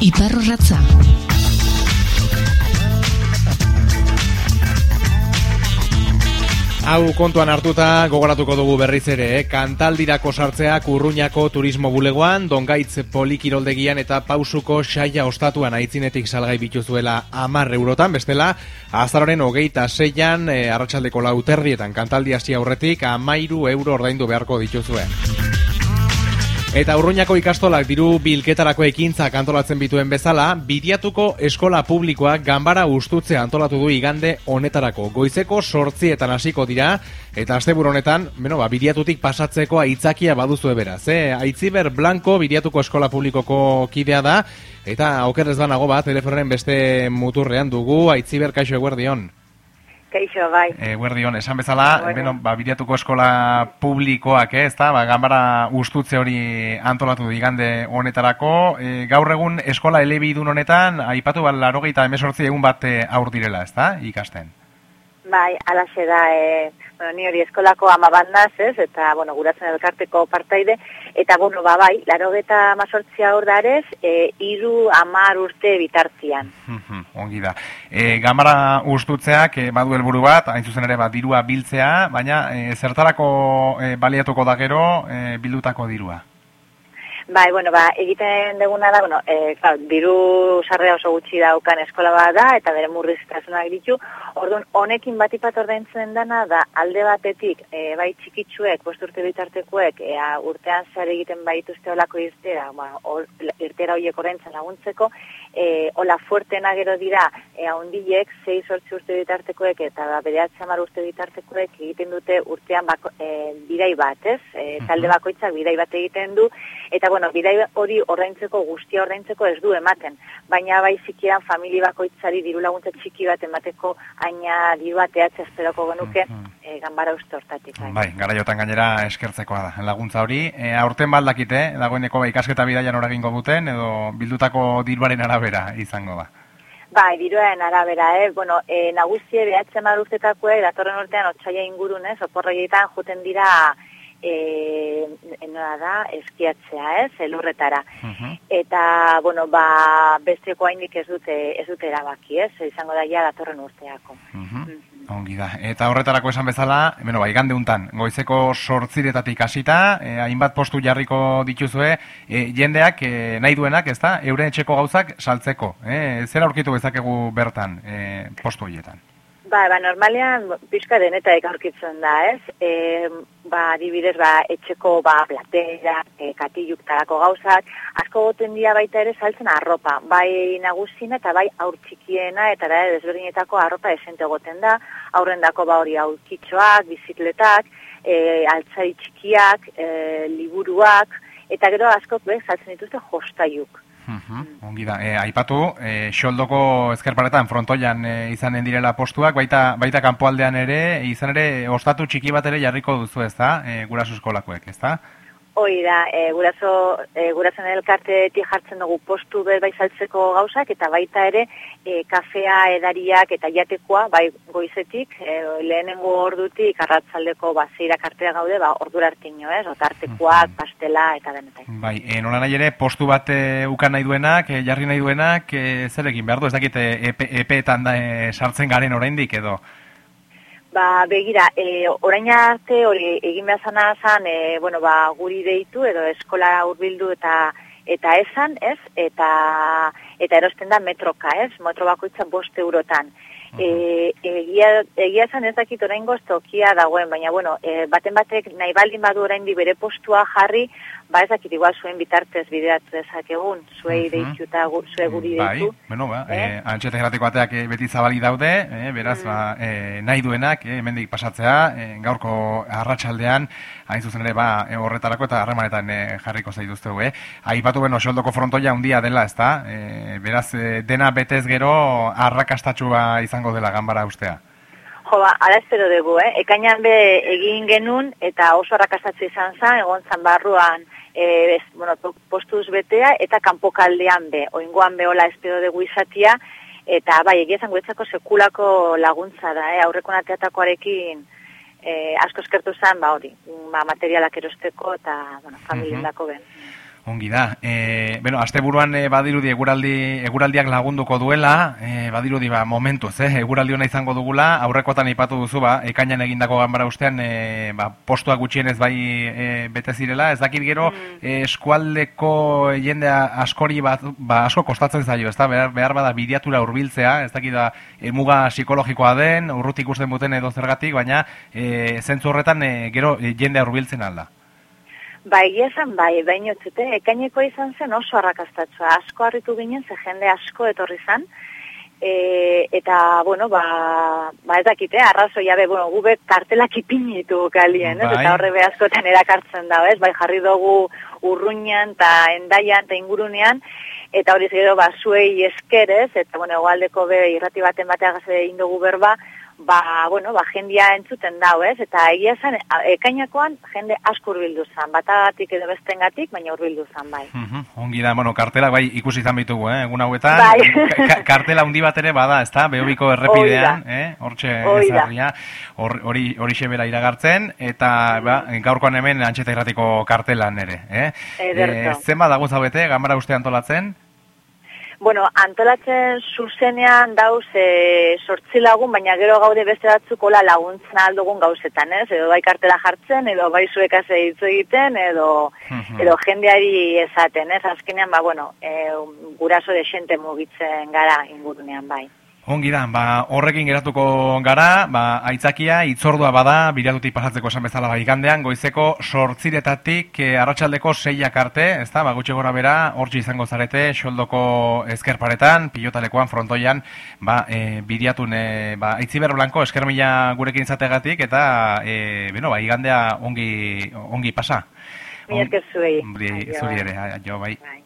Iparro ratza. Hau kontuan hartuta gogoratuko dugu berriz ere, eh? kantaldirako sartzea kurruñako turismo bulegoan, dongaitz polikiroldegian eta pausuko saia ostatuan aitzinetik salgai bituzuela amar eurotan, bestela, azaroren hogeita seian, eh, arratsaldeko lauterrietan kantaldi hasi aurretik, amairu euro ordaindu beharko dituzuen. Eta urruñako ikastolak diru bilketarako ekintza antolatzen bituen bezala, bidiatuko eskola publikoak ganbara ustutzea antolatu du igande honetarako. Goizeko sortzietan hasiko dira, eta asteburu honetan, beno, ba, bidiatutik pasatzeko aitzakia baduzu eberaz. Eh? Aitziber Blanco bidiatuko eskola publikoko kidea da, eta okerrez banago bat, telefonen beste muturrean dugu, Aitziber kaixo eguerdion. Kaixo, bai. E, guardion, esan bezala, bueno. beno, ba, bidiatuko eskola publikoak, eh, ez da, ba, gambara ustutze hori antolatu digande honetarako. E, gaur egun eskola elebidun honetan, aipatu bat larogeita emesortzi egun bat eh, aur direla, ez da, ikasten? Bai, alaxe da, e, bueno, ni hori eskolako ama bandaz, ez, eta, bueno, guratzen elkarteko partaide, eta, bueno, ba, bai, laro geta mazortzia hor darez, e, iru amar urte bitartzian. Ongi da. E, gamara ustutzeak, e, badu helburu bat, hain zuzen ere, bat, dirua biltzea, baina, e, zertarako e, baliatuko da gero, e, bildutako dirua? Bai, bueno, ba, egiten deguna da, bueno, e, klar, diru sarrea oso gutxi daukan eskola bat da, eta bere murriztasunak ditu, orduan, honekin batipat ordaintzen dana, da, alde batetik, e, bai txikitsuek, posturte bitartekoek, e, urtean zer egiten baituzte olako iztera, ba, or, irtera horiek ordaintzen laguntzeko, e, ola fuertena gero dira, e, haundilek, 6 sortzi urte bitartekoek, eta da, bere atxamar urte bitartekoek egiten dute urtean bako, e, bidai bat, ez? E, talde bakoitzak bidai bat egiten du, eta bueno, bidai hori ordaintzeko guztia ordaintzeko ez du ematen, baina bai zikian famili bakoitzari diru laguntza txiki bat emateko aina diru bateatze esperoko genuke mm -hmm. e, ganbara uste hortatik. Bai, bai gara jotan gainera eskertzekoa da, laguntza hori. E, aurten baldakite, dagoeneko bai, ikasketa bidaian horagingo duten, edo bildutako diruaren arabera izango da. Bai, diruen arabera, eh? Bueno, e, nagusie behatzen maruztetakoe, datorren urtean otxaila ingurunez, oporroietan juten dira e, enoa da, eskiatzea, ez, elurretara. Eta, bueno, ba, besteko haindik ez dute, ez dute erabaki, ez, izango da ja datorren urteako. Ongi da. Eta horretarako esan bezala, bueno, bai, gande untan, goizeko sortziretatik hasita, eh, hainbat postu jarriko dituzue, eh, jendeak eh, nahi duenak, ez da, euren etxeko gauzak saltzeko. Eh? Zer aurkitu bezakegu bertan eh, postu horietan? Ba, ba, normalean pixka denetaik aurkitzen da, ez? E, ba, adibidez, ba, etxeko, ba, platera, e, katiluk talako gauzak, asko goten dira baita ere saltzen arropa, bai nagusina eta bai aurtxikiena eta da, desberdinetako arropa esente goten da, aurrendako ba hori aurkitxoak, bizikletak, e, altzari txikiak, e, liburuak, eta gero asko, be, saltzen dituzte jostaiuk. Ongi da, e, aipatu, e, xoldoko ezkerparetan frontoian e, izanen direla postuak, baita, baita kanpoaldean ere, izan ere, ostatu txiki bat ere jarriko duzu ez da, e, gurasu eskolakoek, ez da? Hoi da, e, guraso, e, gurasoen elkartetik jartzen dugu postu bai saltzeko gauzak, eta baita ere e, kafea edariak eta jatekoa, bai goizetik, e, lehenengo ordutik, arratzaldeko ba, zeira kartea gaude, ba, ordura artino, ez, otartekoak, pastela, eta denetan. Bai, e, nola nahi ere, postu bat e, ukan nahi duenak, e, jarri nahi duenak, e, zer egin behar du, ez dakit, epe, epeetan da, e, sartzen garen oraindik edo? Ba, begira, e, orain arte hori egin behar zana zan, e, bueno, ba, guri deitu edo eskola hurbildu eta eta esan, ez? Eta eta erosten da metroka, ez? Metro bakoitza bost eurotan. E, egia, egia esan ez dakit orain tokia dagoen, baina bueno, e, baten batek nahi baldin badu orain bere postua jarri, ba ez dakit igual zuen bitartez bideratu dezakegun, zuei uh -huh. deitu eta gu, zue guri bai, deitu. Bueno, ba, eh? eh, bateak eh, beti zabali daude, eh, beraz, mm. ba, eh, nahi duenak, eh, mendik pasatzea, eh, gaurko arratsaldean hain zuzen ere, ba, eh, horretarako eta harremanetan eh, jarriko zaituzte eh. Aipatu beno, xoldoko frontoia handia dela, ez da? Eh, beraz, eh, dena betez gero arrakastatxua izango dela ganbara ustea. Jo, ba, ara espero dugu, eh? Ekainan be egin genun eta oso arrakastatze izan zen, egon zan barruan e, bueno, postuz betea eta kanpokaldean be, oingoan behola espero dugu izatia, eta bai, egia zango sekulako laguntza da, eh? aurreko nateatakoarekin e, asko eskertu zen, ba hori, ba, materialak erosteko eta bueno, familien dako ben. Ongi da. E, bueno, asteburuan e, badirudi eguraldi eguraldiak lagunduko duela, e, badirudi ba momentuz, eh, eguraldi ona izango dugula, aurrekotan aipatu duzu ba, ekainan egindako ganbara ustean e, ba, postua gutxienez bai e, bete zirela, ez dakit gero mm. e, eskualdeko jende askori bat ba, asko kostatzen zaio, ezta? Behar, behar bada bidiatura hurbiltzea, ez dakit da e, muga psikologikoa den, urrutik ikusten buten edo zergatik, baina e, zentzu horretan e, gero e, jende hurbiltzen alda. Ba, egia zen, bai, baino txute, ekaineko izan zen oso arrakastatzua, asko harritu ginen, ze jende asko etorri zen, e, eta, bueno, ba, ba ez dakite, arrazo jabe, bueno, gube kartelak ipinitu kalien, bai. eta horre behazkotan erakartzen da, ez, bai, jarri dugu urruñan, eta endaian, eta ingurunean, eta hori zero, ba, zuei eskerez, eta, bueno, egualdeko be, irrati baten bateagaz egin dugu berba, ba, bueno, ba, jendia entzuten dau, ez? Eta egia zen, ekainakoan jende asko urbildu zen, batagatik edo bestengatik, baina urbildu zen, bai. Uh Ongi da, bueno, kartela, bai, ikusi izan bitugu, eh? Egun hauetan, bai. kartela undi bat ere bada, ez da? Beobiko errepidean, eh? Hortxe ezarria, hori hori xebera iragartzen, eta ba, gaurkoan hemen antxeta irratiko kartelan ere, eh? E, zenba dago zaudete, gambara uste antolatzen? Bueno, antolatzen zuzenean dauz e, sortzi lagun, baina gero gaude beste batzuk ola laguntzen aldugun gauzetan, ez? Edo bai kartela jartzen, edo bai zuekaz hitz egiten, edo, edo jendeari esaten, ez? Azkenean, ba, bueno, e, guraso de xente mugitzen gara ingurunean, bai. Ongi da, ba, horrekin geratuko gara, ba, aitzakia, itzordua bada, biladutik pasatzeko esan bezala bai gandean, goizeko sortziretatik e, arratsaldeko seiak arte, ez da, ba, gutxe gora bera, hortzi izango zarete, xoldoko ezkerparetan, pilotalekoan, frontoian, ba, e, bidiatun, e, ba, aitziber blanko, eskermila gurekin izategatik, eta, e, bueno, ba, igandea ongi, ongi pasa. Mi esker zuei. Zuri ere, jo, bai. bai.